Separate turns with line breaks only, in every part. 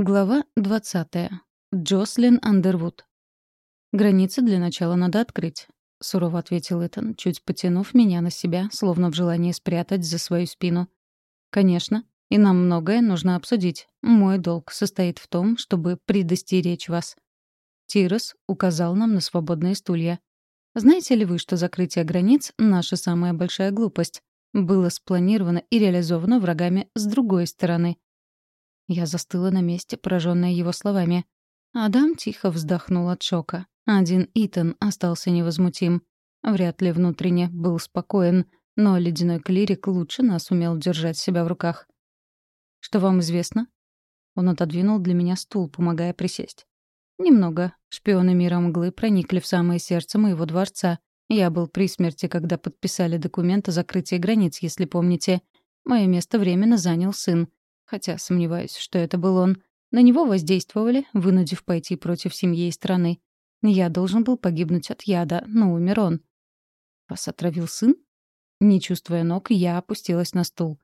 Глава 20. Джослин Андервуд. «Границы для начала надо открыть», — сурово ответил Итан, чуть потянув меня на себя, словно в желании спрятать за свою спину. «Конечно. И нам многое нужно обсудить. Мой долг состоит в том, чтобы предостеречь вас». Тирос указал нам на свободные стулья. «Знаете ли вы, что закрытие границ — наша самая большая глупость? Было спланировано и реализовано врагами с другой стороны». Я застыла на месте, пораженная его словами. Адам тихо вздохнул от шока. Один Итан остался невозмутим. Вряд ли внутренне был спокоен, но ледяной клирик лучше нас умел держать себя в руках. «Что вам известно?» Он отодвинул для меня стул, помогая присесть. «Немного. Шпионы мира мглы проникли в самое сердце моего дворца. Я был при смерти, когда подписали документ о закрытии границ, если помните. Мое место временно занял сын. Хотя сомневаюсь, что это был он. На него воздействовали, вынудив пойти против семьи и страны. Я должен был погибнуть от яда, но умер он. Вас отравил сын? Не чувствуя ног, я опустилась на стул.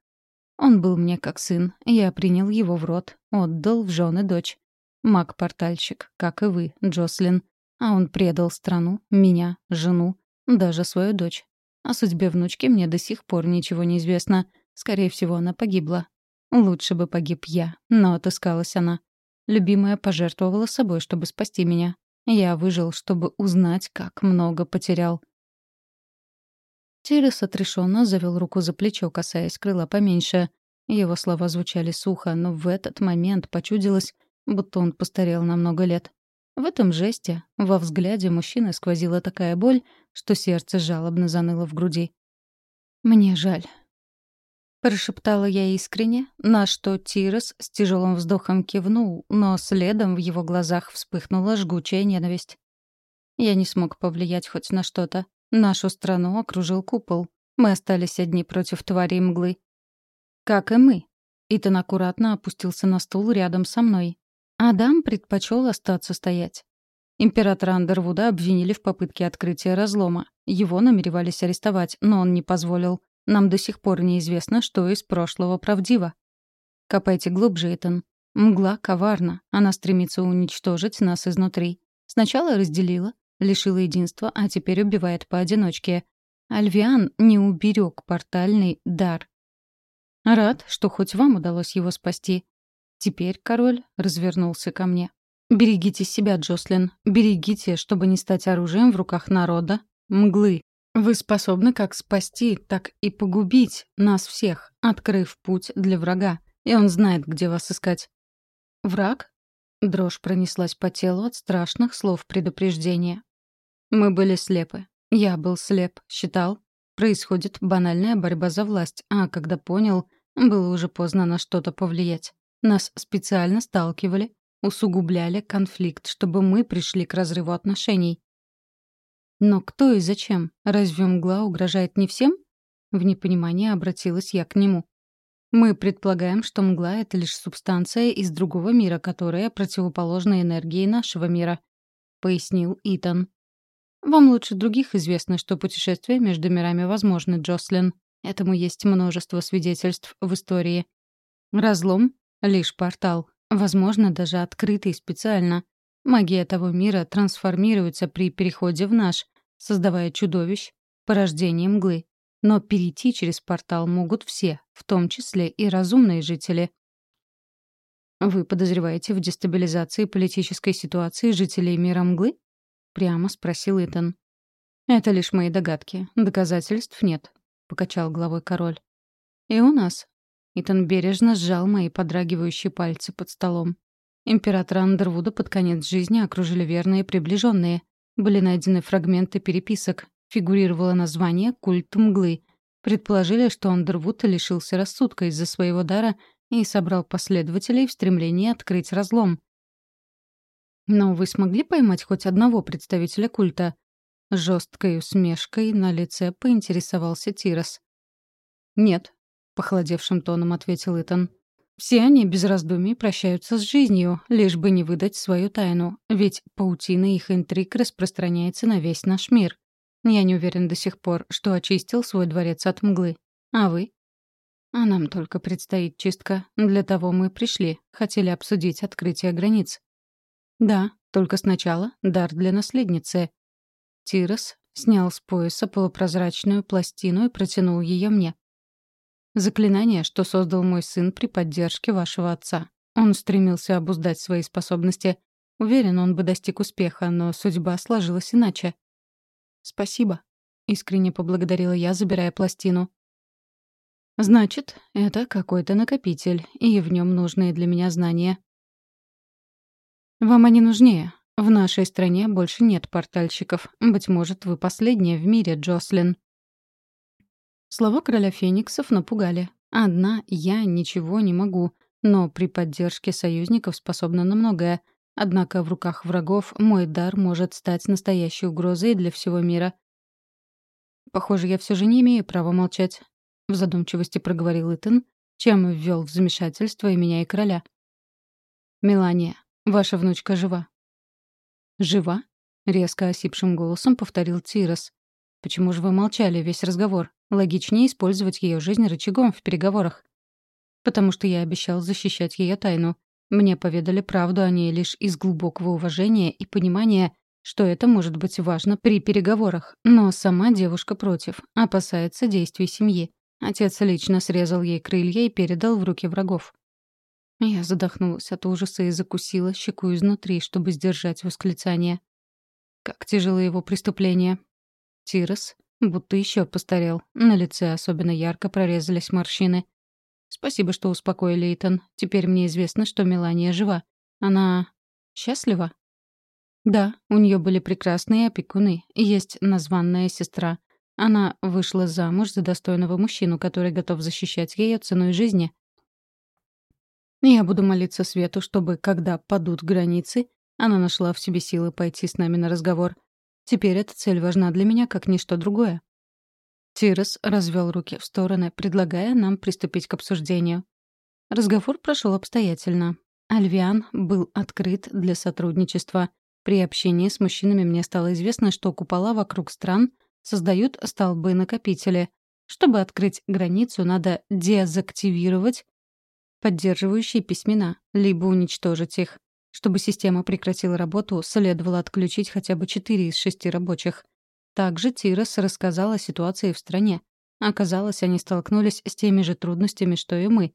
Он был мне как сын. Я принял его в рот, отдал в жены дочь. Маг-портальщик, как и вы, Джослин. А он предал страну, меня, жену, даже свою дочь. О судьбе внучки мне до сих пор ничего не известно. Скорее всего, она погибла. Лучше бы погиб я, но отыскалась она. Любимая пожертвовала собой, чтобы спасти меня. Я выжил, чтобы узнать, как много потерял. Тирес отрешенно завел руку за плечо, касаясь крыла поменьше. Его слова звучали сухо, но в этот момент почудилось, будто он постарел на много лет. В этом жесте, во взгляде мужчины сквозила такая боль, что сердце жалобно заныло в груди. «Мне жаль. Прошептала я искренне, на что Тирос с тяжелым вздохом кивнул, но следом в его глазах вспыхнула жгучая ненависть. Я не смог повлиять хоть на что-то. Нашу страну окружил купол. Мы остались одни против тварей мглы. Как и мы. Итан аккуратно опустился на стул рядом со мной. Адам предпочел остаться стоять. Императора Андервуда обвинили в попытке открытия разлома. Его намеревались арестовать, но он не позволил. Нам до сих пор неизвестно, что из прошлого правдиво. Копайте глубже, Итан. Мгла коварна. Она стремится уничтожить нас изнутри. Сначала разделила, лишила единства, а теперь убивает поодиночке. Альвиан не уберег портальный дар. Рад, что хоть вам удалось его спасти. Теперь король развернулся ко мне. «Берегите себя, Джослин. Берегите, чтобы не стать оружием в руках народа, мглы». Вы способны как спасти, так и погубить нас всех, открыв путь для врага, и он знает, где вас искать. Враг? Дрожь пронеслась по телу от страшных слов предупреждения. Мы были слепы. Я был слеп, считал. Происходит банальная борьба за власть, а когда понял, было уже поздно на что-то повлиять. Нас специально сталкивали, усугубляли конфликт, чтобы мы пришли к разрыву отношений. Но кто и зачем? Разве мгла угрожает не всем? В непонимании обратилась я к нему. Мы предполагаем, что мгла — это лишь субстанция из другого мира, которая противоположна энергии нашего мира, — пояснил Итан. Вам лучше других известно, что путешествия между мирами возможны, Джослин. Этому есть множество свидетельств в истории. Разлом — лишь портал, возможно, даже открытый специально. Магия того мира трансформируется при переходе в наш, создавая чудовищ, порождение мглы. Но перейти через портал могут все, в том числе и разумные жители. «Вы подозреваете в дестабилизации политической ситуации жителей мира мглы?» — прямо спросил Итан. «Это лишь мои догадки. Доказательств нет», — покачал головой король. «И у нас». Итан бережно сжал мои подрагивающие пальцы под столом. Императора Андервуда под конец жизни окружили верные приближенные. Были найдены фрагменты переписок. Фигурировало название «Культ мглы». Предположили, что Андервуд лишился рассудка из-за своего дара и собрал последователей в стремлении открыть разлом. «Но вы смогли поймать хоть одного представителя культа?» Жесткой усмешкой на лице поинтересовался Тирос. «Нет», — похолодевшим тоном ответил Итан. Все они без раздумий прощаются с жизнью, лишь бы не выдать свою тайну, ведь паутина их интриг распространяется на весь наш мир. Я не уверен до сих пор, что очистил свой дворец от мглы. А вы? А нам только предстоит чистка. Для того мы пришли. Хотели обсудить открытие границ. Да, только сначала дар для наследницы. Тирос снял с пояса полупрозрачную пластину и протянул ее мне. Заклинание, что создал мой сын при поддержке вашего отца. Он стремился обуздать свои способности. Уверен, он бы достиг успеха, но судьба сложилась иначе. «Спасибо», — искренне поблагодарила я, забирая пластину. «Значит, это какой-то накопитель, и в нем нужные для меня знания». «Вам они нужнее. В нашей стране больше нет портальщиков. Быть может, вы последняя в мире, Джослин». Слова короля фениксов напугали. Одна я ничего не могу, но при поддержке союзников способна на многое. Однако в руках врагов мой дар может стать настоящей угрозой для всего мира. Похоже, я все же не имею права молчать. — в задумчивости проговорил Итан, чем ввел в замешательство и меня, и короля. «Мелания, ваша внучка жива». «Жива?» — резко осипшим голосом повторил Тирос. «Почему же вы молчали весь разговор? Логичнее использовать ее жизнь рычагом в переговорах». «Потому что я обещал защищать ее тайну. Мне поведали правду о ней лишь из глубокого уважения и понимания, что это может быть важно при переговорах. Но сама девушка против, опасается действий семьи. Отец лично срезал ей крылья и передал в руки врагов. Я задохнулась от ужаса и закусила щеку изнутри, чтобы сдержать восклицание. Как тяжело его преступление. Тирос будто еще постарел. На лице особенно ярко прорезались морщины. Спасибо, что успокоили, Итан. Теперь мне известно, что Мелания жива. Она счастлива? Да, у нее были прекрасные опекуны. Есть названная сестра. Она вышла замуж за достойного мужчину, который готов защищать ее ценой жизни. Я буду молиться Свету, чтобы, когда падут границы, она нашла в себе силы пойти с нами на разговор. Теперь эта цель важна для меня, как ничто другое. Тирос развел руки в стороны, предлагая нам приступить к обсуждению. Разговор прошел обстоятельно. Альвиан был открыт для сотрудничества. При общении с мужчинами мне стало известно, что купола вокруг стран — создают столбы-накопители. Чтобы открыть границу, надо дезактивировать поддерживающие письмена, либо уничтожить их. Чтобы система прекратила работу, следовало отключить хотя бы четыре из шести рабочих. Также Тирос рассказал о ситуации в стране. Оказалось, они столкнулись с теми же трудностями, что и мы.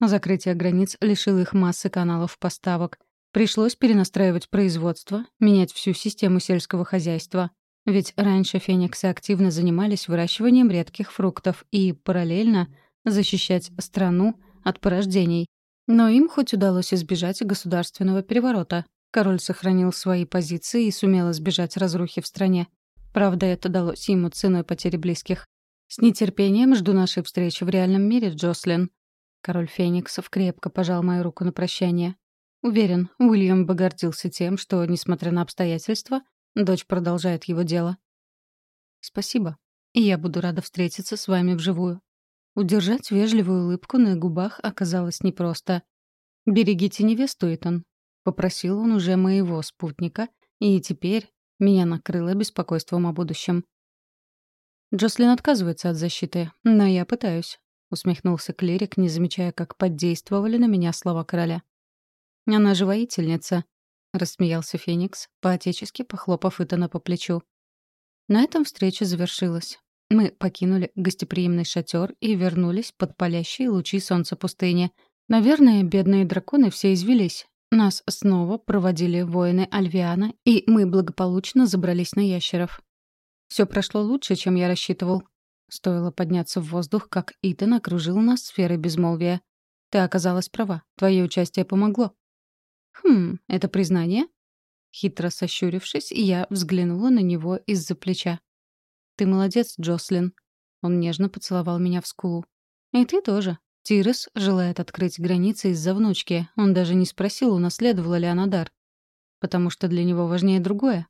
Закрытие границ лишило их массы каналов поставок. Пришлось перенастраивать производство, менять всю систему сельского хозяйства. Ведь раньше фениксы активно занимались выращиванием редких фруктов и параллельно защищать страну от порождений. Но им хоть удалось избежать государственного переворота. Король сохранил свои позиции и сумел избежать разрухи в стране. Правда, это далось ему ценой потери близких. «С нетерпением жду нашей встречи в реальном мире, Джослин». Король Фениксов крепко пожал мою руку на прощание. Уверен, Уильям бы гордился тем, что, несмотря на обстоятельства, Дочь продолжает его дело. «Спасибо. И я буду рада встретиться с вами вживую». Удержать вежливую улыбку на губах оказалось непросто. «Берегите невесту, Итан», — попросил он уже моего спутника, и теперь меня накрыло беспокойством о будущем. Джослин отказывается от защиты, но я пытаюсь», — усмехнулся клирик, не замечая, как подействовали на меня слова короля. «Она же воительница. — рассмеялся Феникс, поотечески похлопав Итана по плечу. На этом встреча завершилась. Мы покинули гостеприимный шатер и вернулись под палящие лучи солнца пустыни. Наверное, бедные драконы все извелись. Нас снова проводили воины Альвиана, и мы благополучно забрались на ящеров. Все прошло лучше, чем я рассчитывал. Стоило подняться в воздух, как Итан окружил нас сферой безмолвия. Ты оказалась права. Твое участие помогло. «Хм, это признание?» Хитро сощурившись, я взглянула на него из-за плеча. «Ты молодец, Джослин». Он нежно поцеловал меня в скулу. «И ты тоже. Тирес желает открыть границы из-за внучки. Он даже не спросил, унаследовала ли она дар. Потому что для него важнее другое».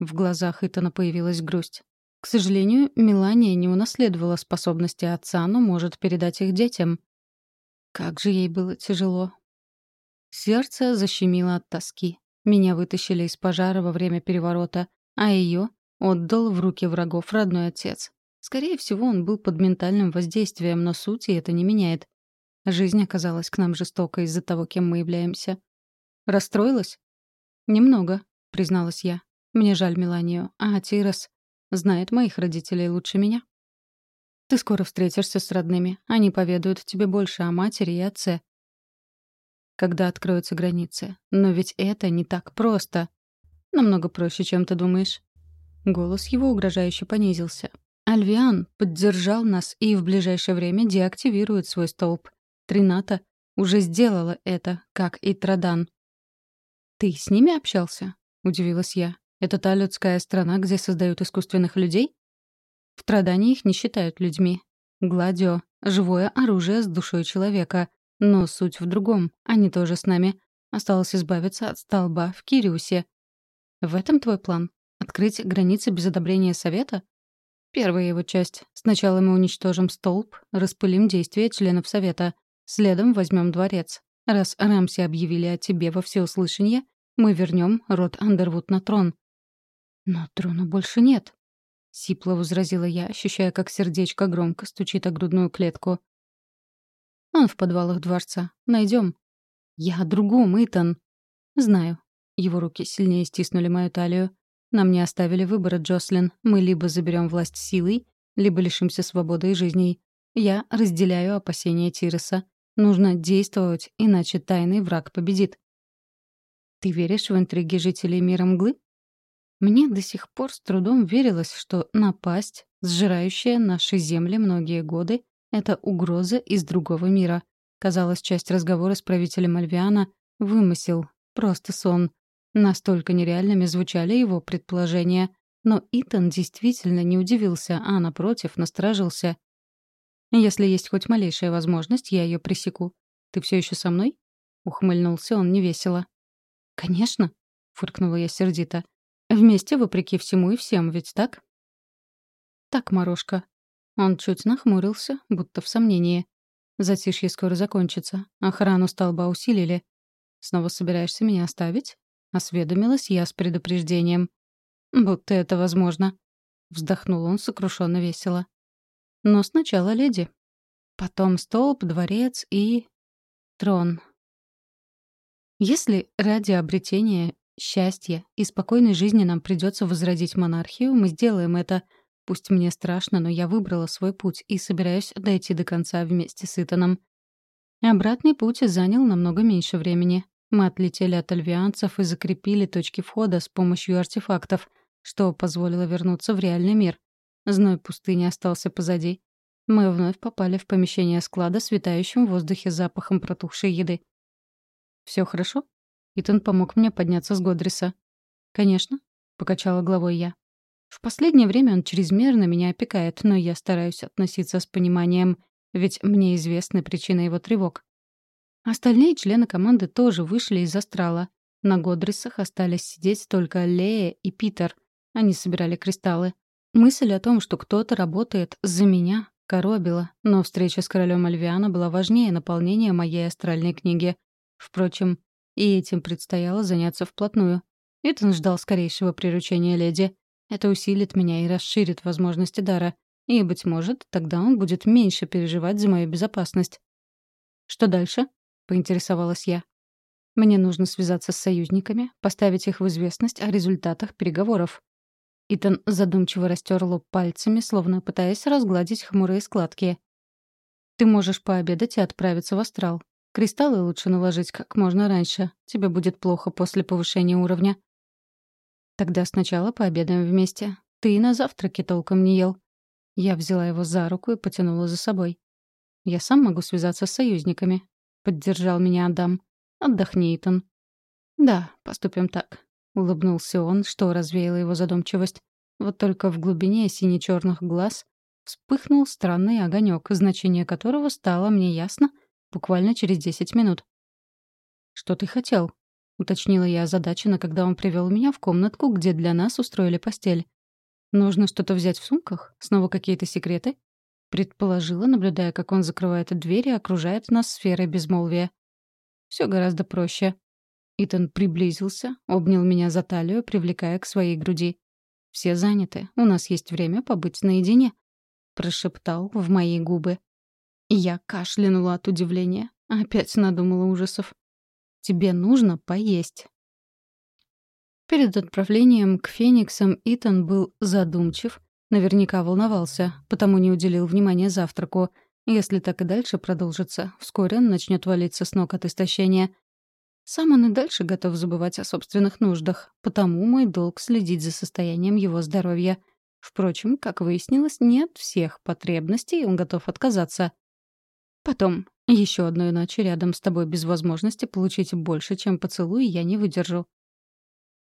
В глазах Итана появилась грусть. К сожалению, Мелания не унаследовала способности отца, но может передать их детям. Как же ей было тяжело. Сердце защемило от тоски. Меня вытащили из пожара во время переворота, а ее отдал в руки врагов родной отец. Скорее всего, он был под ментальным воздействием, но сути это не меняет. Жизнь оказалась к нам жестокой из-за того, кем мы являемся. Расстроилась? Немного, призналась я. Мне жаль Меланию, а Тирос знает моих родителей лучше меня. Ты скоро встретишься с родными. Они поведают тебе больше о матери и отце. Когда откроются границы. Но ведь это не так просто. Намного проще, чем ты думаешь. Голос его угрожающе понизился. Альвиан поддержал нас и в ближайшее время деактивирует свой столб. Трината уже сделала это, как и Традан. «Ты с ними общался?» — удивилась я. «Это та людская страна, где создают искусственных людей?» В Традане их не считают людьми. Гладио — живое оружие с душой человека. Но суть в другом. Они тоже с нами. Осталось избавиться от столба в Кириусе. В этом твой план? Открыть границы без одобрения совета? Первая его часть. Сначала мы уничтожим столб, распылим действия членов совета. Следом возьмем дворец. Раз Рамси объявили о тебе во всеуслышание, мы вернем род Андервуд на трон. Но трона больше нет. Сипло возразила я, ощущая, как сердечко громко стучит о грудную клетку. Он в подвалах дворца. Найдем. Я о другом, Итан. Знаю. Его руки сильнее стиснули мою талию. Нам не оставили выбора, Джослин. Мы либо заберем власть силой, либо лишимся свободы и жизней. Я разделяю опасения Тиреса. Нужно действовать, иначе тайный враг победит. Ты веришь в интриги жителей мира мглы? Мне до сих пор с трудом верилось, что напасть, сжирающая наши земли многие годы, — это угроза из другого мира. Казалось, часть разговора с правителем Альвиана — вымысел, просто сон. Настолько нереальными звучали его предположения. Но Итан действительно не удивился, а, напротив, насторожился. «Если есть хоть малейшая возможность, я ее пресеку. Ты все еще со мной?» Ухмыльнулся он невесело. «Конечно», — фыркнула я сердито. «Вместе, вопреки всему и всем, ведь так?» «Так, Морошка». Он чуть нахмурился, будто в сомнении. «Затишье скоро закончится. Охрану столба усилили. Снова собираешься меня оставить?» Осведомилась я с предупреждением. «Будто это возможно». Вздохнул он сокрушенно весело. «Но сначала леди. Потом столб, дворец и... трон». Если ради обретения счастья и спокойной жизни нам придется возродить монархию, мы сделаем это. Пусть мне страшно, но я выбрала свой путь и собираюсь дойти до конца вместе с Итаном. Обратный путь занял намного меньше времени. Мы отлетели от альвианцев и закрепили точки входа с помощью артефактов, что позволило вернуться в реальный мир. Зной пустыни остался позади. Мы вновь попали в помещение склада с витающим в воздухе запахом протухшей еды. Все хорошо?» Итан помог мне подняться с Годриса. «Конечно», — покачала головой я. «В последнее время он чрезмерно меня опекает, но я стараюсь относиться с пониманием, ведь мне известны причины его тревог. Остальные члены команды тоже вышли из астрала. На Годрисах остались сидеть только Лея и Питер. Они собирали кристаллы. Мысль о том, что кто-то работает за меня, коробила, но встреча с королем Альвиана была важнее наполнения моей астральной книги. Впрочем, и этим предстояло заняться вплотную. Итан ждал скорейшего приручения леди. Это усилит меня и расширит возможности дара. И, быть может, тогда он будет меньше переживать за мою безопасность. Что дальше? — поинтересовалась я. «Мне нужно связаться с союзниками, поставить их в известность о результатах переговоров». Итан задумчиво растер лоб пальцами, словно пытаясь разгладить хмурые складки. «Ты можешь пообедать и отправиться в астрал. Кристаллы лучше наложить как можно раньше. Тебе будет плохо после повышения уровня». «Тогда сначала пообедаем вместе. Ты и на завтраке толком не ел». Я взяла его за руку и потянула за собой. «Я сам могу связаться с союзниками. — поддержал меня Адам. «Отдохни, Итан». «Да, поступим так», — улыбнулся он, что развеяло его задумчивость. Вот только в глубине сине-черных глаз вспыхнул странный огонек, значение которого стало мне ясно буквально через десять минут. «Что ты хотел?» — уточнила я озадаченно, когда он привел меня в комнатку, где для нас устроили постель. «Нужно что-то взять в сумках? Снова какие-то секреты?» Предположила, наблюдая, как он закрывает дверь и окружает нас сферой безмолвия. Все гораздо проще. Итан приблизился, обнял меня за талию, привлекая к своей груди. «Все заняты. У нас есть время побыть наедине». прошептал в мои губы. Я кашлянула от удивления. Опять надумала ужасов. «Тебе нужно поесть». Перед отправлением к Фениксам Итан был задумчив, наверняка волновался, потому не уделил внимания завтраку. Если так и дальше продолжится, вскоре он начнет валиться с ног от истощения. Сам он и дальше готов забывать о собственных нуждах, потому мой долг следить за состоянием его здоровья. Впрочем, как выяснилось, не от всех потребностей он готов отказаться. Потом, еще одной ночи рядом с тобой без возможности получить больше, чем поцелуй, я не выдержу.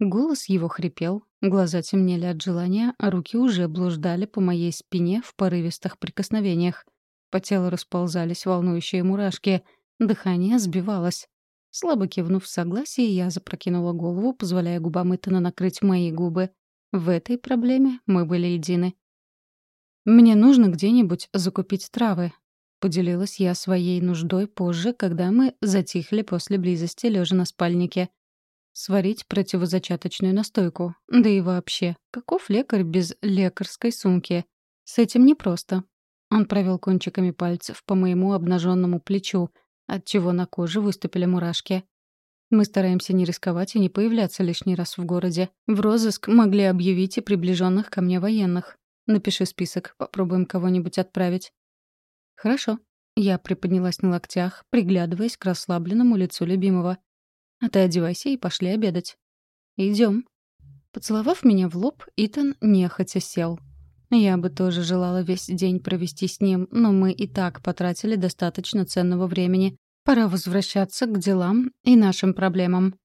Голос его хрипел, глаза темнели от желания, а руки уже блуждали по моей спине в порывистых прикосновениях. По телу расползались волнующие мурашки, дыхание сбивалось. Слабо кивнув в согласии, я запрокинула голову, позволяя губам Итана накрыть мои губы. В этой проблеме мы были едины. «Мне нужно где-нибудь закупить травы», — поделилась я своей нуждой позже, когда мы затихли после близости, лежа на спальнике. «Сварить противозачаточную настойку. Да и вообще, каков лекарь без лекарской сумки? С этим непросто». Он провел кончиками пальцев по моему обнаженному плечу, отчего на коже выступили мурашки. Мы стараемся не рисковать и не появляться лишний раз в городе. В розыск могли объявить и приближенных ко мне военных. Напиши список, попробуем кого-нибудь отправить. Хорошо. Я приподнялась на локтях, приглядываясь к расслабленному лицу любимого. А ты одевайся и пошли обедать. Идем. Поцеловав меня в лоб, Итан нехотя сел. Я бы тоже желала весь день провести с ним, но мы и так потратили достаточно ценного времени. Пора возвращаться к делам и нашим проблемам.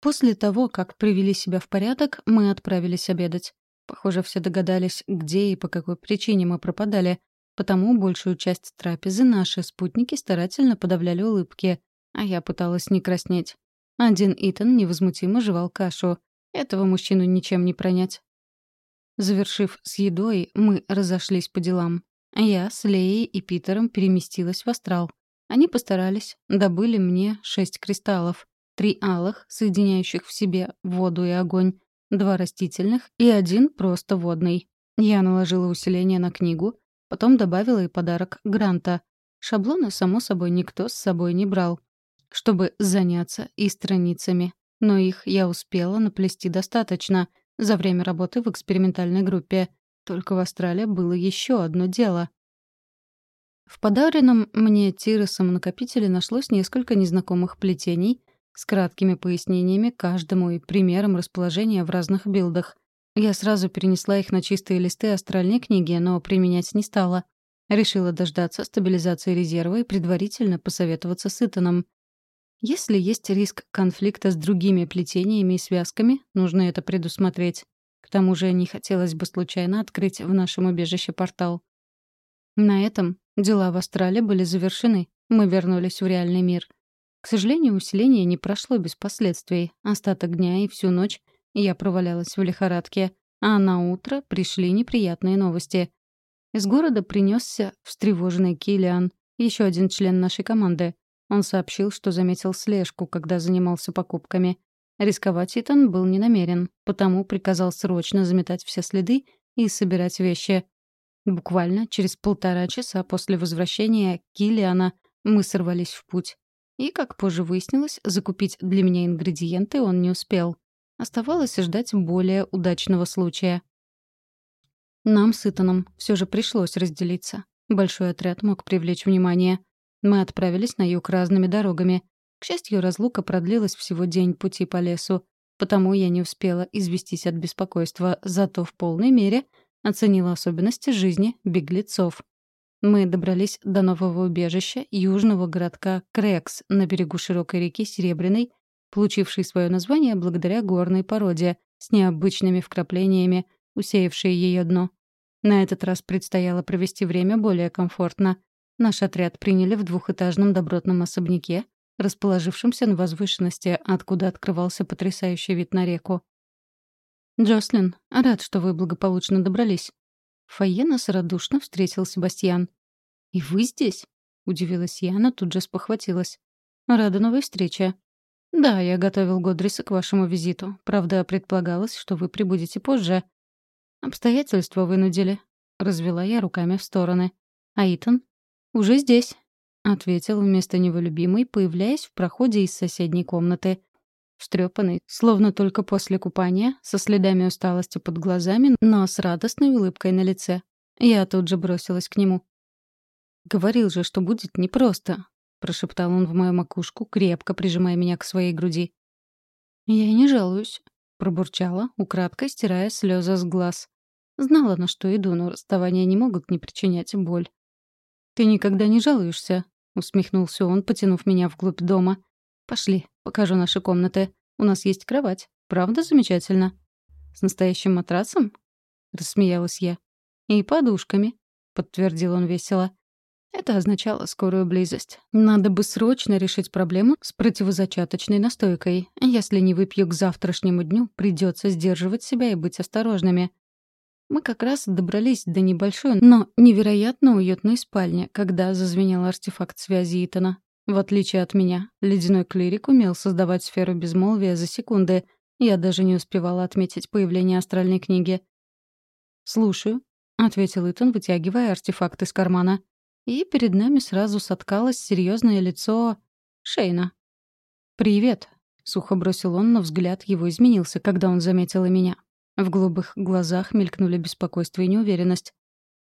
После того, как привели себя в порядок, мы отправились обедать. Похоже, все догадались, где и по какой причине мы пропадали, потому большую часть трапезы наши спутники старательно подавляли улыбки, а я пыталась не краснеть. Один Итан невозмутимо жевал кашу. Этого мужчину ничем не пронять. Завершив с едой, мы разошлись по делам. Я с Леей и Питером переместилась в астрал. Они постарались, добыли мне шесть кристаллов. Три алых, соединяющих в себе воду и огонь, два растительных и один просто водный. Я наложила усиление на книгу, потом добавила и подарок Гранта. Шаблоны, само собой, никто с собой не брал, чтобы заняться и страницами. Но их я успела наплести достаточно — за время работы в экспериментальной группе. Только в Австралии было еще одно дело. В подаренном мне Тиросом накопителе нашлось несколько незнакомых плетений с краткими пояснениями каждому и примером расположения в разных билдах. Я сразу перенесла их на чистые листы астральной книги, но применять не стала. Решила дождаться стабилизации резерва и предварительно посоветоваться с Итаном. Если есть риск конфликта с другими плетениями и связками, нужно это предусмотреть. К тому же не хотелось бы случайно открыть в нашем убежище портал. На этом дела в Астрале были завершены. Мы вернулись в реальный мир. К сожалению, усиление не прошло без последствий. Остаток дня и всю ночь я провалялась в лихорадке, а на утро пришли неприятные новости. Из города принесся встревоженный Килиан, еще один член нашей команды. Он сообщил, что заметил слежку, когда занимался покупками. Рисковать Итан был не намерен, потому приказал срочно заметать все следы и собирать вещи. Буквально через полтора часа после возвращения Килиана мы сорвались в путь. И, как позже выяснилось, закупить для меня ингредиенты он не успел. Оставалось ждать более удачного случая. Нам с Итаном все же пришлось разделиться. Большой отряд мог привлечь внимание. Мы отправились на юг разными дорогами. К счастью, разлука продлилась всего день пути по лесу, потому я не успела известись от беспокойства, зато в полной мере оценила особенности жизни беглецов. Мы добрались до нового убежища южного городка Крекс на берегу широкой реки Серебряной, получившей свое название благодаря горной породе с необычными вкраплениями, усеявшей ее дно. На этот раз предстояло провести время более комфортно. Наш отряд приняли в двухэтажном добротном особняке, расположившемся на возвышенности, откуда открывался потрясающий вид на реку. «Джослин, рад, что вы благополучно добрались». Фойе нас радушно встретил Себастьян. «И вы здесь?» — удивилась я, но тут же спохватилась. «Рада новой встрече». «Да, я готовил Годриса к вашему визиту. Правда, предполагалось, что вы прибудете позже». «Обстоятельства вынудили», — развела я руками в стороны. «А Итан?» «Уже здесь», — ответил вместо него любимый, появляясь в проходе из соседней комнаты. Встрепанный, словно только после купания, со следами усталости под глазами, но с радостной улыбкой на лице. Я тут же бросилась к нему. «Говорил же, что будет непросто», — прошептал он в мою макушку, крепко прижимая меня к своей груди. «Я и не жалуюсь», — пробурчала, украдкой стирая слезы с глаз. Знала, на что иду, но расставания не могут не причинять боль. «Ты никогда не жалуешься», — усмехнулся он, потянув меня вглубь дома. «Пошли, покажу наши комнаты. У нас есть кровать. Правда замечательно?» «С настоящим матрасом?» — рассмеялась я. «И подушками», — подтвердил он весело. Это означало скорую близость. Надо бы срочно решить проблему с противозачаточной настойкой. Если не выпью к завтрашнему дню, придется сдерживать себя и быть осторожными. Мы как раз добрались до небольшой, но невероятно уютной спальни, когда зазвенел артефакт связи Итана. В отличие от меня, ледяной клирик умел создавать сферу безмолвия за секунды. Я даже не успевала отметить появление астральной книги. «Слушаю», — ответил Итан, вытягивая артефакт из кармана и перед нами сразу соткалось серьезное лицо Шейна. «Привет», — сухо бросил он, но взгляд его изменился, когда он заметил и меня. В голубых глазах мелькнули беспокойство и неуверенность.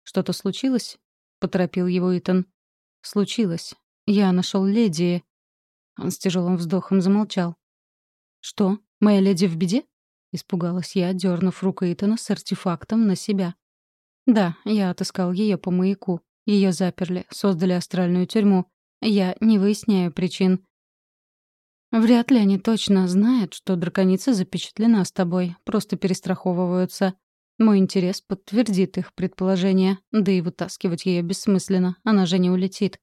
«Что-то случилось?» — поторопил его Итан. «Случилось. Я нашел леди...» Он с тяжелым вздохом замолчал. «Что? Моя леди в беде?» — испугалась я, дернув руку Итана с артефактом на себя. «Да, я отыскал ее по маяку. Ее заперли, создали астральную тюрьму. Я не выясняю причин. Вряд ли они точно знают, что драконица запечатлена с тобой, просто перестраховываются. Мой интерес подтвердит их предположение, да и вытаскивать ее бессмысленно, она же не улетит.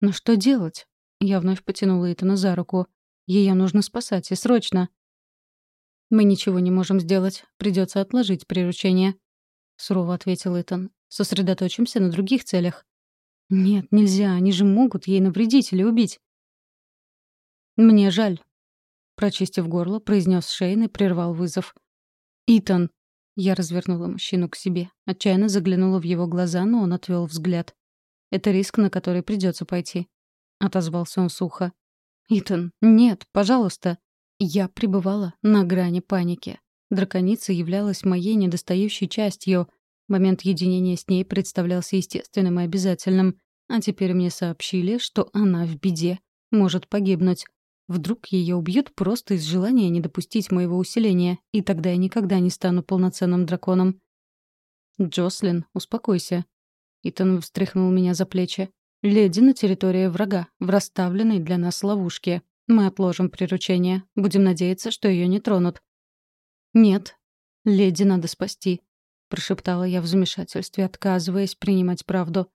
Но что делать? Я вновь потянула Итана за руку. Ее нужно спасать, и срочно. Мы ничего не можем сделать, придется отложить приручение. Сурово ответил Итан. Сосредоточимся на других целях. Нет, нельзя, они же могут ей навредить или убить. Мне жаль. Прочистив горло, произнес Шейн и прервал вызов. «Итан!» Я развернула мужчину к себе. Отчаянно заглянула в его глаза, но он отвел взгляд. «Это риск, на который придется пойти», — отозвался он сухо. «Итан, нет, пожалуйста». Я пребывала на грани паники. Драконица являлась моей недостающей частью, Момент единения с ней представлялся естественным и обязательным. А теперь мне сообщили, что она в беде, может погибнуть. Вдруг ее убьют просто из желания не допустить моего усиления, и тогда я никогда не стану полноценным драконом. «Джослин, успокойся». Итан встряхнул меня за плечи. «Леди на территории врага, в расставленной для нас ловушке. Мы отложим приручение. Будем надеяться, что ее не тронут». «Нет. Леди надо спасти. — прошептала я в замешательстве, отказываясь принимать правду.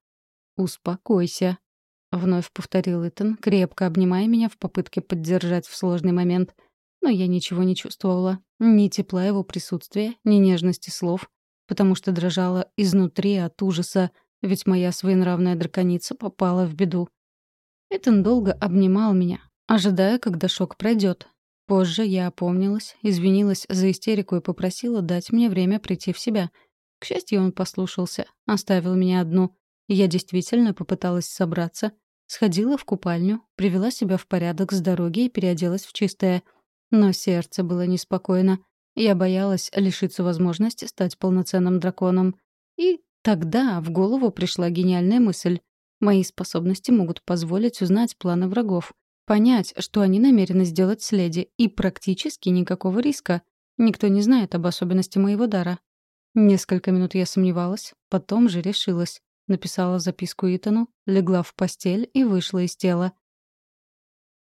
«Успокойся», — вновь повторил Итан, крепко обнимая меня в попытке поддержать в сложный момент. Но я ничего не чувствовала. Ни тепла его присутствия, ни нежности слов, потому что дрожала изнутри от ужаса, ведь моя своенравная драконица попала в беду. Итан долго обнимал меня, ожидая, когда шок пройдет, Позже я опомнилась, извинилась за истерику и попросила дать мне время прийти в себя. К счастью, он послушался, оставил меня одну. я действительно попыталась собраться, сходила в купальню, привела себя в порядок с дороги и переоделась в чистое. Но сердце было неспокойно. Я боялась лишиться возможности стать полноценным драконом. И тогда в голову пришла гениальная мысль. Мои способности могут позволить узнать планы врагов. Понять, что они намерены сделать с и практически никакого риска. Никто не знает об особенности моего дара. Несколько минут я сомневалась, потом же решилась. Написала записку Итану, легла в постель и вышла из тела.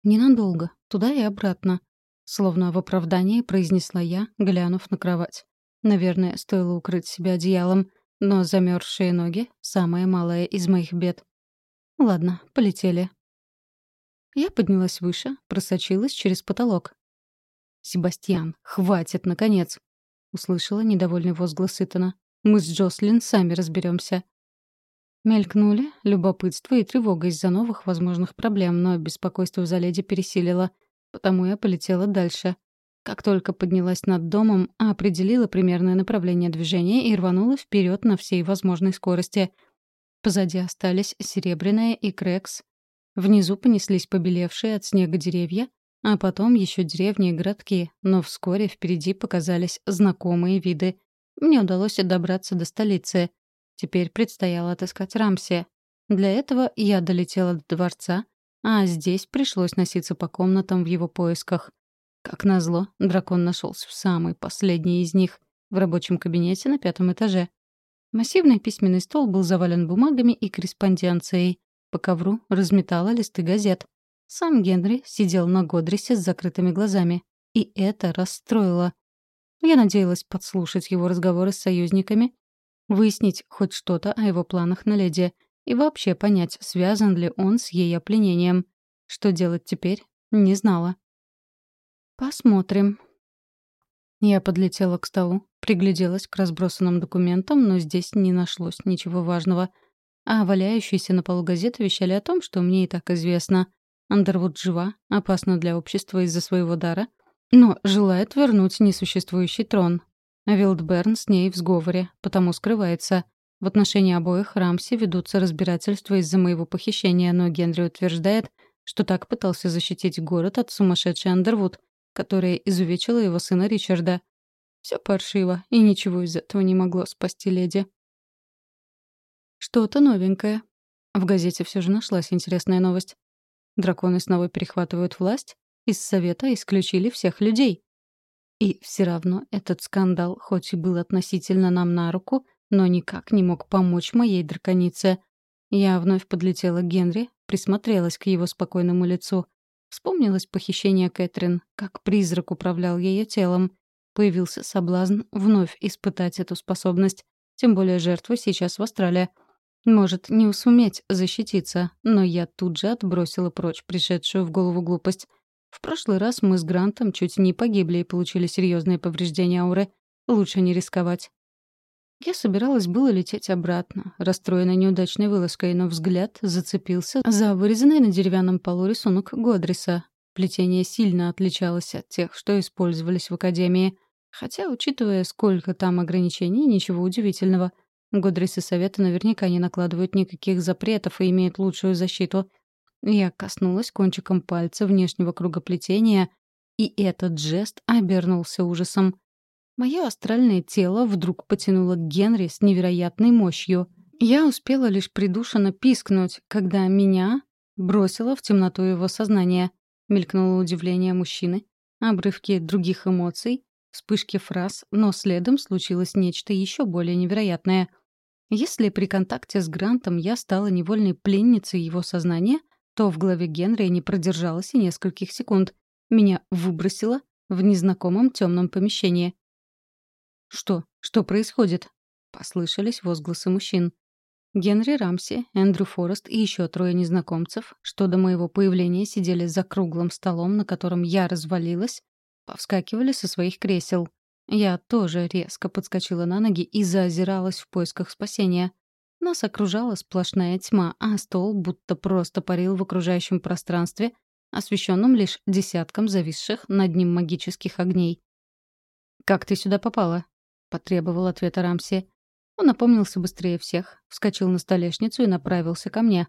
Ненадолго, туда и обратно. Словно в оправдании произнесла я, глянув на кровать. Наверное, стоило укрыть себя одеялом, но замерзшие ноги — самое малое из моих бед. Ладно, полетели. Я поднялась выше, просочилась через потолок. «Себастьян, хватит, наконец!» — услышала недовольный возглас Итана. «Мы с Джослин сами разберемся. Мелькнули любопытство и тревога из-за новых возможных проблем, но беспокойство за леди пересилило, потому я полетела дальше. Как только поднялась над домом, определила примерное направление движения и рванула вперед на всей возможной скорости. Позади остались Серебряная и Крекс. Внизу понеслись побелевшие от снега деревья, а потом еще деревни и городки, но вскоре впереди показались знакомые виды. Мне удалось добраться до столицы. Теперь предстояло отыскать Рамси. Для этого я долетела до дворца, а здесь пришлось носиться по комнатам в его поисках. Как назло, дракон нашелся в самый последний из них, в рабочем кабинете на пятом этаже. Массивный письменный стол был завален бумагами и корреспонденцией. По ковру разметала листы газет. Сам Генри сидел на Годрисе с закрытыми глазами. И это расстроило. Я надеялась подслушать его разговоры с союзниками, выяснить хоть что-то о его планах на леди и вообще понять, связан ли он с ее пленением. Что делать теперь, не знала. «Посмотрим». Я подлетела к столу, пригляделась к разбросанным документам, но здесь не нашлось ничего важного. А валяющиеся на полу газеты вещали о том, что мне и так известно. Андервуд жива, опасна для общества из-за своего дара, но желает вернуть несуществующий трон. Вилдберн с ней в сговоре, потому скрывается. В отношении обоих Рамси ведутся разбирательства из-за моего похищения, но Генри утверждает, что так пытался защитить город от сумасшедшей Андервуд, которая изувечила его сына Ричарда. Все паршиво, и ничего из этого не могло спасти леди. Что-то новенькое. В газете все же нашлась интересная новость. Драконы снова перехватывают власть? Из Совета исключили всех людей. И все равно этот скандал, хоть и был относительно нам на руку, но никак не мог помочь моей драконице. Я вновь подлетела к Генри, присмотрелась к его спокойному лицу. Вспомнилось похищение Кэтрин, как призрак управлял ее телом. Появился соблазн вновь испытать эту способность. Тем более жертва сейчас в Австралии. Может, не усуметь защититься, но я тут же отбросила прочь пришедшую в голову глупость. В прошлый раз мы с Грантом чуть не погибли и получили серьезные повреждения ауры. Лучше не рисковать. Я собиралась было лететь обратно, расстроенной неудачной вылазкой, но взгляд зацепился за вырезанный на деревянном полу рисунок Годриса. Плетение сильно отличалось от тех, что использовались в Академии. Хотя, учитывая, сколько там ограничений, ничего удивительного. Годрисы Совета наверняка не накладывают никаких запретов и имеют лучшую защиту. Я коснулась кончиком пальца внешнего круга плетения, и этот жест обернулся ужасом. Мое астральное тело вдруг потянуло к Генри с невероятной мощью. Я успела лишь придушенно пискнуть, когда меня бросило в темноту его сознания. Мелькнуло удивление мужчины, обрывки других эмоций, вспышки фраз, но следом случилось нечто еще более невероятное. Если при контакте с Грантом я стала невольной пленницей его сознания, то в голове Генри не продержалась и нескольких секунд. Меня выбросило в незнакомом темном помещении. «Что? Что происходит?» — послышались возгласы мужчин. Генри Рамси, Эндрю Форест и еще трое незнакомцев, что до моего появления сидели за круглым столом, на котором я развалилась, повскакивали со своих кресел. Я тоже резко подскочила на ноги и заозиралась в поисках спасения. Нас окружала сплошная тьма, а стол будто просто парил в окружающем пространстве, освещенном лишь десятком зависших над ним магических огней. «Как ты сюда попала?» — потребовал ответа Рамси. Он напомнился быстрее всех, вскочил на столешницу и направился ко мне.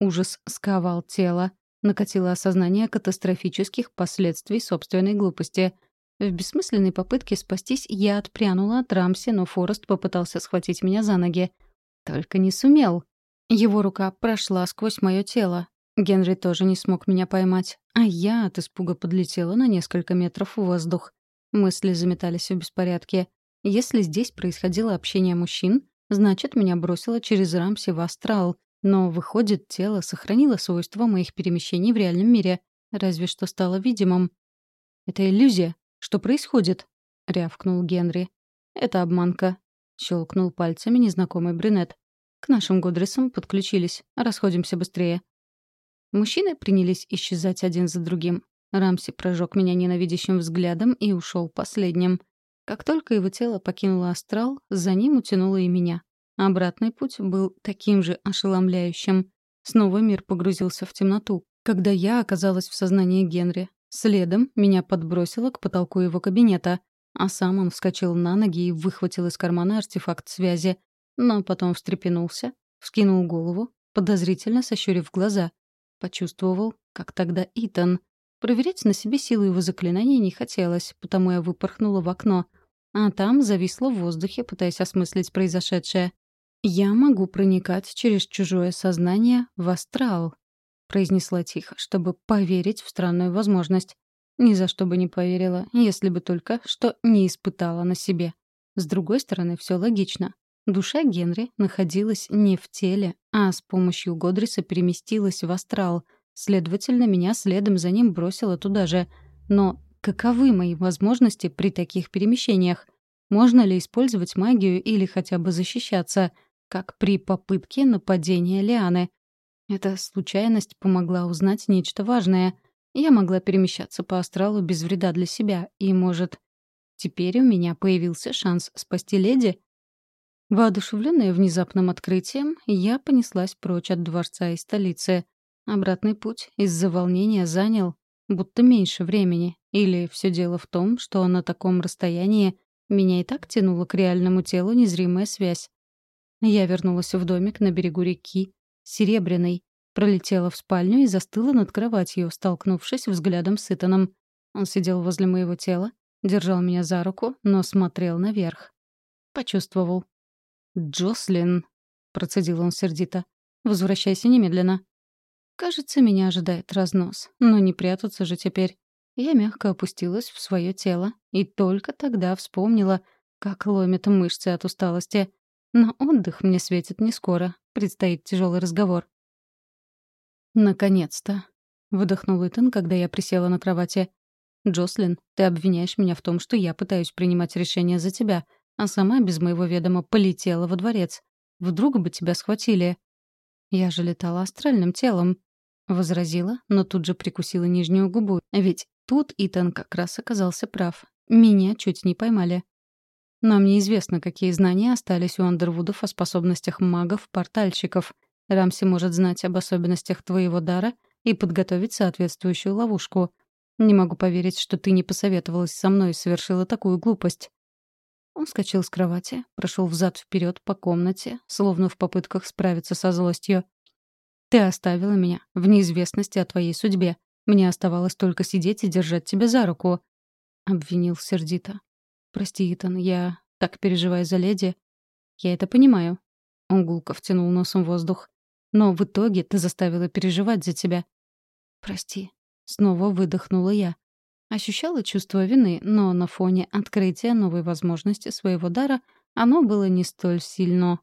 Ужас сковал тело, накатило осознание катастрофических последствий собственной глупости. В бессмысленной попытке спастись я отпрянула от Рамси, но Форест попытался схватить меня за ноги. Только не сумел. Его рука прошла сквозь мое тело. Генри тоже не смог меня поймать, а я от испуга подлетела на несколько метров в воздух. Мысли заметались в беспорядке. Если здесь происходило общение мужчин, значит, меня бросило через Рамси в астрал. Но, выходит, тело сохранило свойства моих перемещений в реальном мире, разве что стало видимым. «Это иллюзия. Что происходит?» — рявкнул Генри. «Это обманка», — щелкнул пальцами незнакомый брюнет. «К нашим Годрисам подключились. Расходимся быстрее». Мужчины принялись исчезать один за другим. Рамси прожег меня ненавидящим взглядом и ушел последним. Как только его тело покинуло астрал, за ним утянуло и меня. Обратный путь был таким же ошеломляющим. Снова мир погрузился в темноту, когда я оказалась в сознании Генри. Следом меня подбросило к потолку его кабинета, а сам он вскочил на ноги и выхватил из кармана артефакт связи, но потом встрепенулся, вскинул голову, подозрительно сощурив глаза. Почувствовал, как тогда Итан. Проверять на себе силу его заклинаний не хотелось, потому я выпорхнула в окно. А там зависла в воздухе, пытаясь осмыслить произошедшее. «Я могу проникать через чужое сознание в астрал», — произнесла тихо, чтобы поверить в странную возможность. Ни за что бы не поверила, если бы только что не испытала на себе. С другой стороны, все логично. Душа Генри находилась не в теле, а с помощью Годриса переместилась в астрал. Следовательно, меня следом за ним бросило туда же. Но каковы мои возможности при таких перемещениях? Можно ли использовать магию или хотя бы защищаться, как при попытке нападения Лианы? Эта случайность помогла узнать нечто важное. Я могла перемещаться по астралу без вреда для себя, и, может, теперь у меня появился шанс спасти леди — Воодушевленная внезапным открытием, я понеслась прочь от дворца и столицы. Обратный путь из-за волнения занял будто меньше времени. Или все дело в том, что на таком расстоянии меня и так тянула к реальному телу незримая связь. Я вернулась в домик на берегу реки, Серебряной, пролетела в спальню и застыла над кроватью, столкнувшись взглядом с Итаном. Он сидел возле моего тела, держал меня за руку, но смотрел наверх. Почувствовал. «Джослин», — процедил он сердито, — «возвращайся немедленно». Кажется, меня ожидает разнос, но не прятаться же теперь. Я мягко опустилась в свое тело и только тогда вспомнила, как ломят мышцы от усталости. Но отдых мне светит не скоро, предстоит тяжелый разговор. «Наконец-то», — выдохнул Итан, когда я присела на кровати. «Джослин, ты обвиняешь меня в том, что я пытаюсь принимать решения за тебя, а сама без моего ведома полетела во дворец. Вдруг бы тебя схватили. Я же летала астральным телом, — возразила, но тут же прикусила нижнюю губу. Ведь тут Итан как раз оказался прав. Меня чуть не поймали. Нам неизвестно, какие знания остались у Андервудов о способностях магов-портальщиков. Рамси может знать об особенностях твоего дара и подготовить соответствующую ловушку. Не могу поверить, что ты не посоветовалась со мной и совершила такую глупость. Он вскочил с кровати, прошел взад-вперед по комнате, словно в попытках справиться со злостью. «Ты оставила меня в неизвестности о твоей судьбе. Мне оставалось только сидеть и держать тебя за руку», — обвинил сердито. «Прости, Итан, я так переживаю за леди. Я это понимаю». Он гулко втянул носом воздух. «Но в итоге ты заставила переживать за тебя». «Прости», — снова выдохнула я. Ощущала чувство вины, но на фоне открытия новой возможности своего дара оно было не столь сильно.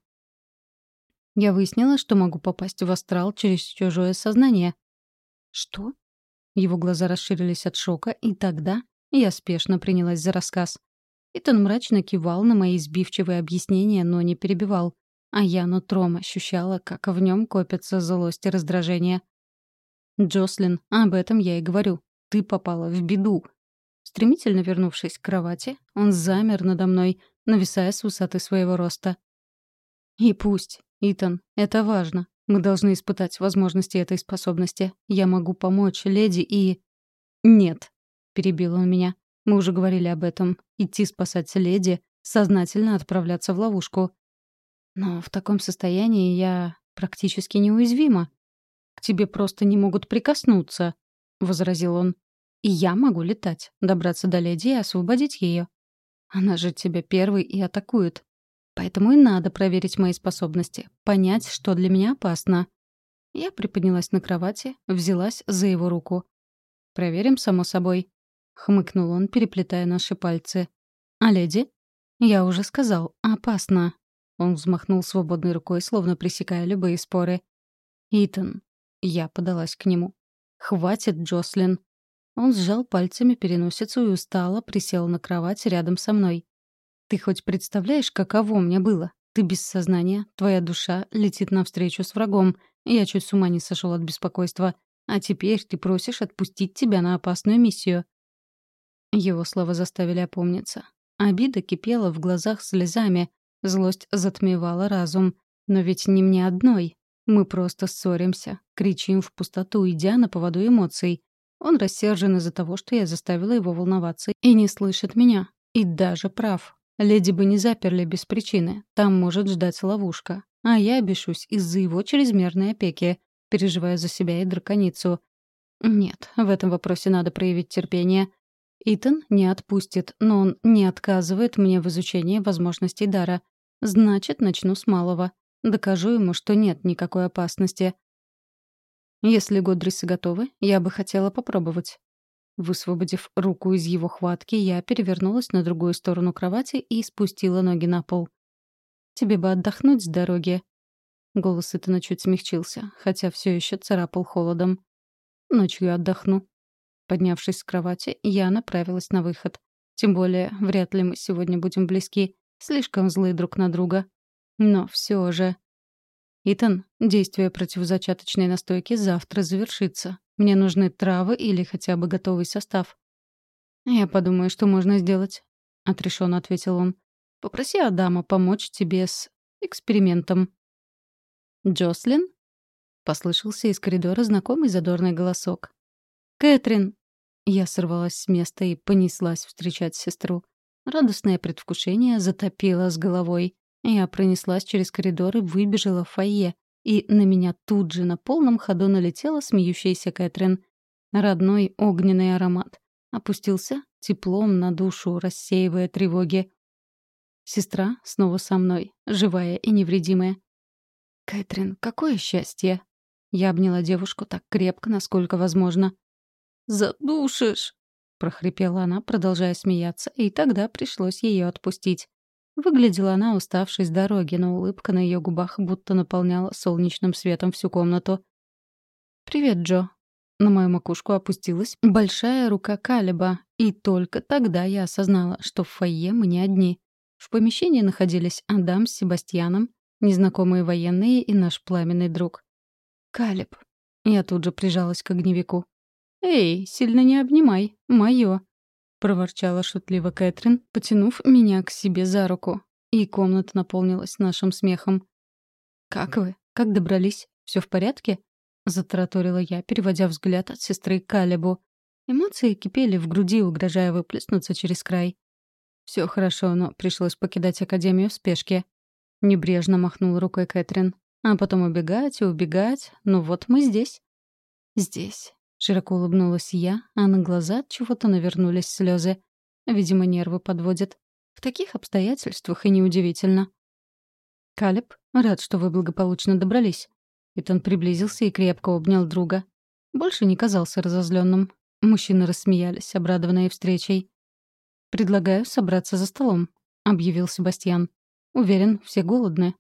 Я выяснила, что могу попасть в астрал через чужое сознание. «Что?» Его глаза расширились от шока, и тогда я спешно принялась за рассказ. Итан мрачно кивал на мои сбивчивые объяснения, но не перебивал. А я нутром ощущала, как в нем копятся злость и раздражение. «Джослин, об этом я и говорю. Ты попала в беду». Стремительно вернувшись к кровати, он замер надо мной, нависая с высоты своего роста. «И пусть, Итан, это важно. Мы должны испытать возможности этой способности. Я могу помочь леди и...» «Нет», — перебил он меня. «Мы уже говорили об этом. Идти спасать леди, сознательно отправляться в ловушку. Но в таком состоянии я практически неуязвима. К тебе просто не могут прикоснуться», — возразил он. «И я могу летать, добраться до леди и освободить ее. Она же тебя первый и атакует. Поэтому и надо проверить мои способности, понять, что для меня опасно». Я приподнялась на кровати, взялась за его руку. «Проверим, само собой», — хмыкнул он, переплетая наши пальцы. «А леди?» «Я уже сказал, опасно». Он взмахнул свободной рукой, словно пресекая любые споры. «Итан». Я подалась к нему. «Хватит, Джослин!» Он сжал пальцами переносицу и устало присел на кровать рядом со мной. «Ты хоть представляешь, каково мне было? Ты без сознания, твоя душа летит навстречу с врагом. Я чуть с ума не сошел от беспокойства. А теперь ты просишь отпустить тебя на опасную миссию». Его слова заставили опомниться. Обида кипела в глазах слезами, злость затмевала разум. Но ведь не мне одной. Мы просто ссоримся, кричим в пустоту, идя на поводу эмоций. Он рассержен из-за того, что я заставила его волноваться и не слышит меня. И даже прав. Леди бы не заперли без причины. Там может ждать ловушка. А я бешусь из-за его чрезмерной опеки, переживая за себя и драконицу. Нет, в этом вопросе надо проявить терпение. Итан не отпустит, но он не отказывает мне в изучении возможностей дара. Значит, начну с малого. Докажу ему, что нет никакой опасности. Если Годрисы готовы, я бы хотела попробовать. Высвободив руку из его хватки, я перевернулась на другую сторону кровати и спустила ноги на пол. «Тебе бы отдохнуть с дороги». Голос Итана чуть смягчился, хотя все еще царапал холодом. «Ночью отдохну». Поднявшись с кровати, я направилась на выход. Тем более, вряд ли мы сегодня будем близки. Слишком злые друг на друга. Но все же... «Итан, действие противозачаточной настойки завтра завершится. Мне нужны травы или хотя бы готовый состав». «Я подумаю, что можно сделать», — отрешенно ответил он. «Попроси Адама помочь тебе с экспериментом». «Джослин?» — послышался из коридора знакомый задорный голосок. «Кэтрин!» Я сорвалась с места и понеслась встречать сестру. Радостное предвкушение затопило с головой. Я пронеслась через коридор и выбежала в фойе, и на меня тут же на полном ходу налетела смеющаяся Кэтрин. Родной огненный аромат. Опустился теплом на душу, рассеивая тревоги. Сестра снова со мной, живая и невредимая. «Кэтрин, какое счастье!» Я обняла девушку так крепко, насколько возможно. «Задушишь!» — прохрипела она, продолжая смеяться, и тогда пришлось ее отпустить. Выглядела она уставшей с дороги, но улыбка на ее губах будто наполняла солнечным светом всю комнату. «Привет, Джо». На мою макушку опустилась большая рука Калиба, и только тогда я осознала, что в фойе мы не одни. В помещении находились Адам с Себастьяном, незнакомые военные и наш пламенный друг. «Калиб». Я тут же прижалась к огневику. «Эй, сильно не обнимай, моё», — проворчала шутливо Кэтрин, потянув меня к себе за руку. И комната наполнилась нашим смехом. «Как вы? Как добрались? Все в порядке?» — затараторила я, переводя взгляд от сестры к Калебу. Эмоции кипели в груди, угрожая выплеснуться через край. Все хорошо, но пришлось покидать Академию в спешке. Небрежно махнул рукой Кэтрин. А потом убегать и убегать. Ну вот мы здесь. Здесь. Широко улыбнулась я, а на глаза чего-то навернулись слезы. Видимо, нервы подводят. В таких обстоятельствах и неудивительно. «Калеб, рад, что вы благополучно добрались». Итан приблизился и крепко обнял друга. Больше не казался разозленным. Мужчины рассмеялись, обрадованные встречей. «Предлагаю собраться за столом», — объявил Себастьян. «Уверен, все голодны».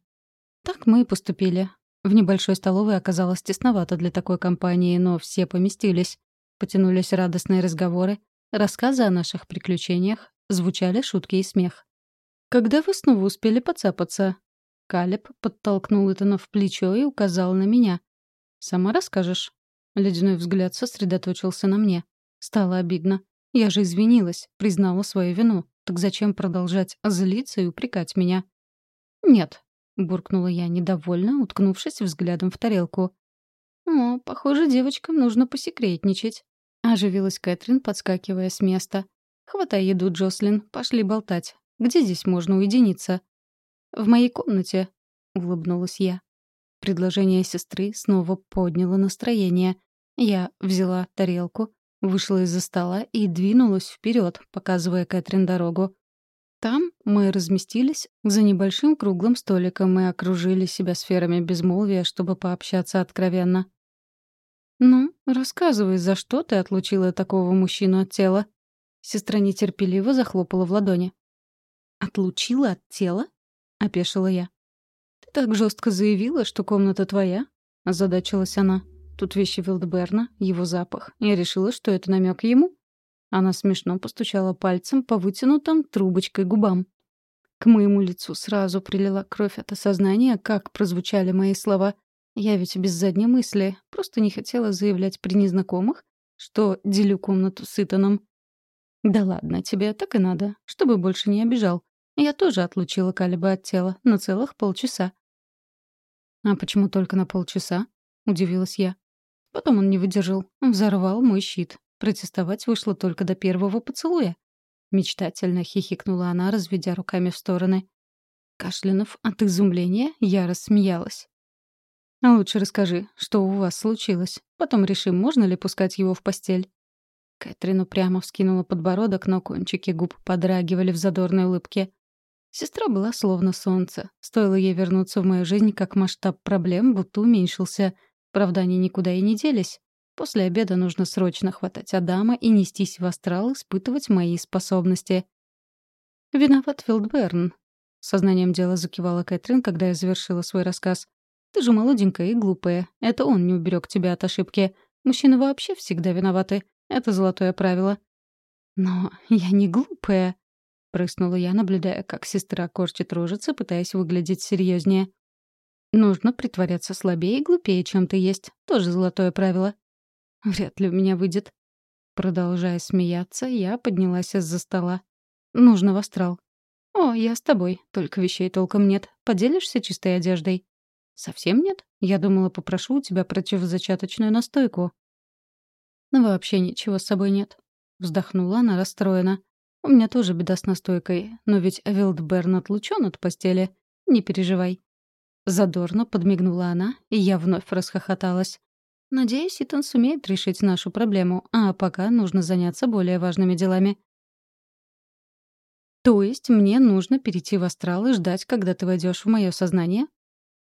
Так мы и поступили. В небольшой столовой оказалось тесновато для такой компании, но все поместились. Потянулись радостные разговоры, рассказы о наших приключениях, звучали шутки и смех. «Когда вы снова успели поцапаться?» Калеб подтолкнул Итана в плечо и указал на меня. «Сама расскажешь?» Ледяной взгляд сосредоточился на мне. Стало обидно. Я же извинилась, признала свою вину. Так зачем продолжать злиться и упрекать меня? «Нет», — буркнула я недовольно, уткнувшись взглядом в тарелку. «О, похоже, девочкам нужно посекретничать», — оживилась Кэтрин, подскакивая с места. «Хватай еду, Джослин, пошли болтать. Где здесь можно уединиться?» «В моей комнате», — улыбнулась я. Предложение сестры снова подняло настроение. Я взяла тарелку, вышла из-за стола и двинулась вперед, показывая Кэтрин дорогу. Там мы разместились за небольшим круглым столиком и окружили себя сферами безмолвия, чтобы пообщаться откровенно. «Ну, рассказывай, за что ты отлучила такого мужчину от тела?» Сестра нетерпеливо захлопала в ладони. «Отлучила от тела?» — опешила я. «Ты так жестко заявила, что комната твоя?» — озадачилась она. Тут вещи Вилдберна, его запах. Я решила, что это намек ему. Она смешно постучала пальцем по вытянутым трубочкой губам. К моему лицу сразу прилила кровь от осознания, как прозвучали мои слова. Я ведь без задней мысли, просто не хотела заявлять при незнакомых, что делю комнату с Итаном. «Да ладно, тебе так и надо, чтобы больше не обижал. Я тоже отлучила Калиба от тела на целых полчаса». «А почему только на полчаса?» — удивилась я. Потом он не выдержал, взорвал мой щит. Протестовать вышло только до первого поцелуя. Мечтательно хихикнула она, разведя руками в стороны. Кашлянув от изумления, я рассмеялась. «А лучше расскажи, что у вас случилось. Потом решим, можно ли пускать его в постель». Кэтрин упрямо вскинула подбородок, но кончики губ подрагивали в задорной улыбке. Сестра была словно солнце. Стоило ей вернуться в мою жизнь, как масштаб проблем будто уменьшился. Правда, они никуда и не делись. После обеда нужно срочно хватать Адама и нестись в астрал, испытывать мои способности. «Виноват Филдберн», — сознанием дела закивала Кэтрин, когда я завершила свой рассказ. «Ты же молоденькая и глупая. Это он не уберег тебя от ошибки. Мужчины вообще всегда виноваты. Это золотое правило». «Но я не глупая», — прыснула я, наблюдая, как сестра корчит рожицы, пытаясь выглядеть серьезнее. «Нужно притворяться слабее и глупее, чем ты есть. Тоже золотое правило». «Вряд ли у меня выйдет». Продолжая смеяться, я поднялась из-за стола. «Нужно в астрал». «О, я с тобой, только вещей толком нет. Поделишься чистой одеждой?» «Совсем нет? Я думала, попрошу у тебя противозачаточную настойку». «Ну, вообще ничего с собой нет». Вздохнула она расстроена. «У меня тоже беда с настойкой, но ведь Вилдберн отлучен от постели. Не переживай». Задорно подмигнула она, и я вновь расхохоталась. «Надеюсь, Итан сумеет решить нашу проблему, а пока нужно заняться более важными делами». «То есть мне нужно перейти в астрал и ждать, когда ты войдешь в мое сознание?»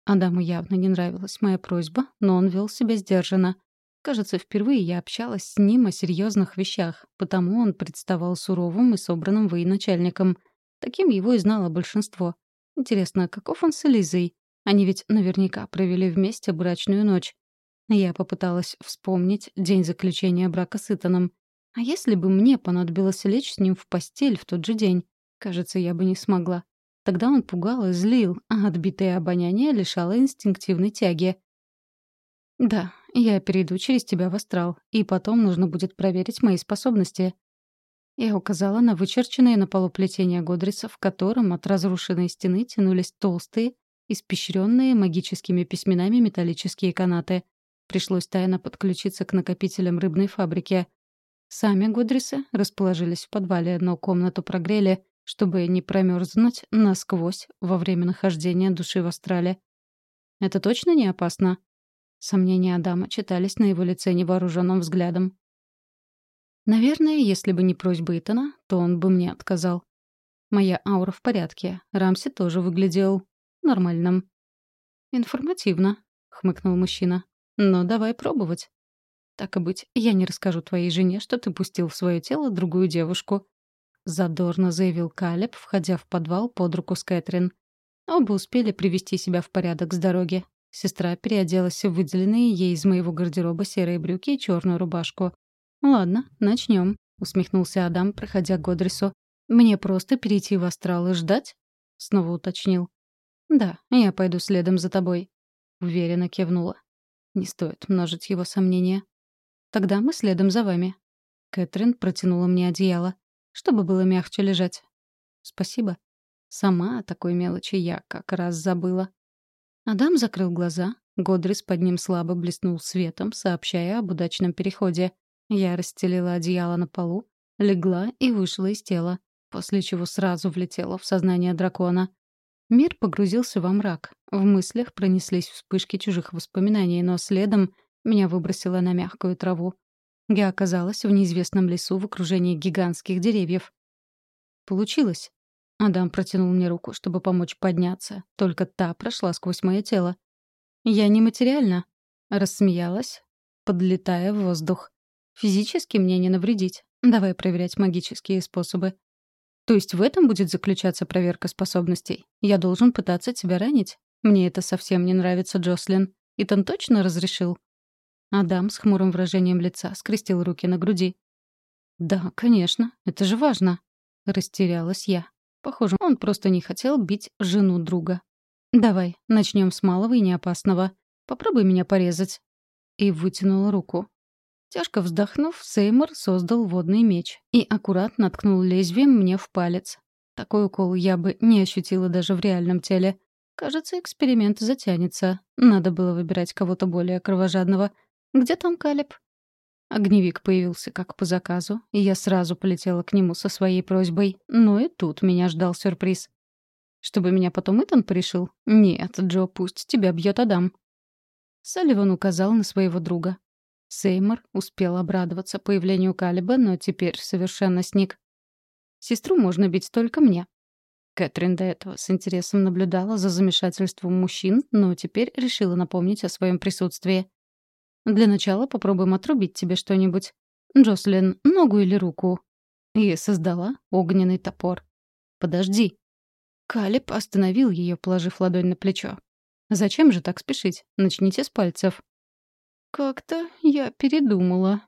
Адаму явно не нравилась моя просьба, но он вел себя сдержанно. Кажется, впервые я общалась с ним о серьезных вещах, потому он представал суровым и собранным военачальником. Таким его и знало большинство. Интересно, каков он с Элизой? Они ведь наверняка провели вместе брачную ночь. Я попыталась вспомнить день заключения брака с Итаном. А если бы мне понадобилось лечь с ним в постель в тот же день? Кажется, я бы не смогла. Тогда он пугал и злил, а отбитое обоняние лишало инстинктивной тяги. Да, я перейду через тебя в астрал, и потом нужно будет проверить мои способности. Я указала на вычерченное на полу плетение Годриса, в котором от разрушенной стены тянулись толстые, испещренные магическими письменами металлические канаты. Пришлось тайно подключиться к накопителям рыбной фабрики. Сами Годрисы расположились в подвале, но комнату прогрели, чтобы не промерзнуть насквозь во время нахождения души в астрале. «Это точно не опасно?» Сомнения Адама читались на его лице невооруженным взглядом. Наверное, если бы не просьба Итана, то он бы мне отказал. Моя аура в порядке. Рамси тоже выглядел нормальным. «Информативно», — хмыкнул мужчина. «Но давай пробовать». «Так и быть, я не расскажу твоей жене, что ты пустил в свое тело другую девушку», — задорно заявил Калеб, входя в подвал под руку с Кэтрин. Оба успели привести себя в порядок с дороги. Сестра переоделась в выделенные ей из моего гардероба серые брюки и черную рубашку. «Ладно, начнем», — усмехнулся Адам, проходя к Годрису. «Мне просто перейти в астрал и ждать?» — снова уточнил. «Да, я пойду следом за тобой», — уверенно кивнула. Не стоит множить его сомнения. «Тогда мы следом за вами». Кэтрин протянула мне одеяло, чтобы было мягче лежать. «Спасибо. Сама о такой мелочи я как раз забыла». Адам закрыл глаза. Годрис под ним слабо блеснул светом, сообщая об удачном переходе. Я расстелила одеяло на полу, легла и вышла из тела, после чего сразу влетела в сознание дракона. Мир погрузился во мрак. В мыслях пронеслись вспышки чужих воспоминаний, но следом меня выбросило на мягкую траву. Я оказалась в неизвестном лесу в окружении гигантских деревьев. Получилось. Адам протянул мне руку, чтобы помочь подняться. Только та прошла сквозь мое тело. «Я нематериальна», — рассмеялась, подлетая в воздух. «Физически мне не навредить. Давай проверять магические способы». «То есть в этом будет заключаться проверка способностей? Я должен пытаться тебя ранить? Мне это совсем не нравится, Джослин. Итан точно разрешил?» Адам с хмурым выражением лица скрестил руки на груди. «Да, конечно, это же важно», — растерялась я. Похоже, он просто не хотел бить жену друга. «Давай, начнем с малого и неопасного. Попробуй меня порезать». И вытянул руку. Тяжко вздохнув, Сеймор создал водный меч и аккуратно ткнул лезвием мне в палец. Такой укол я бы не ощутила даже в реальном теле. Кажется, эксперимент затянется. Надо было выбирать кого-то более кровожадного. Где там Калеб? Огневик появился как по заказу, и я сразу полетела к нему со своей просьбой. Но и тут меня ждал сюрприз. Чтобы меня потом Итан порешил? Нет, Джо, пусть тебя бьет Адам. Салливан указал на своего друга. Сеймор успел обрадоваться появлению Калиба, но теперь совершенно сник. Сестру можно бить только мне. Кэтрин до этого с интересом наблюдала за замешательством мужчин, но теперь решила напомнить о своем присутствии. Для начала попробуем отрубить тебе что-нибудь. Джослин, ногу или руку?» И создала огненный топор. «Подожди». Калиб остановил ее, положив ладонь на плечо. «Зачем же так спешить? Начните с пальцев». «Как-то я передумала»,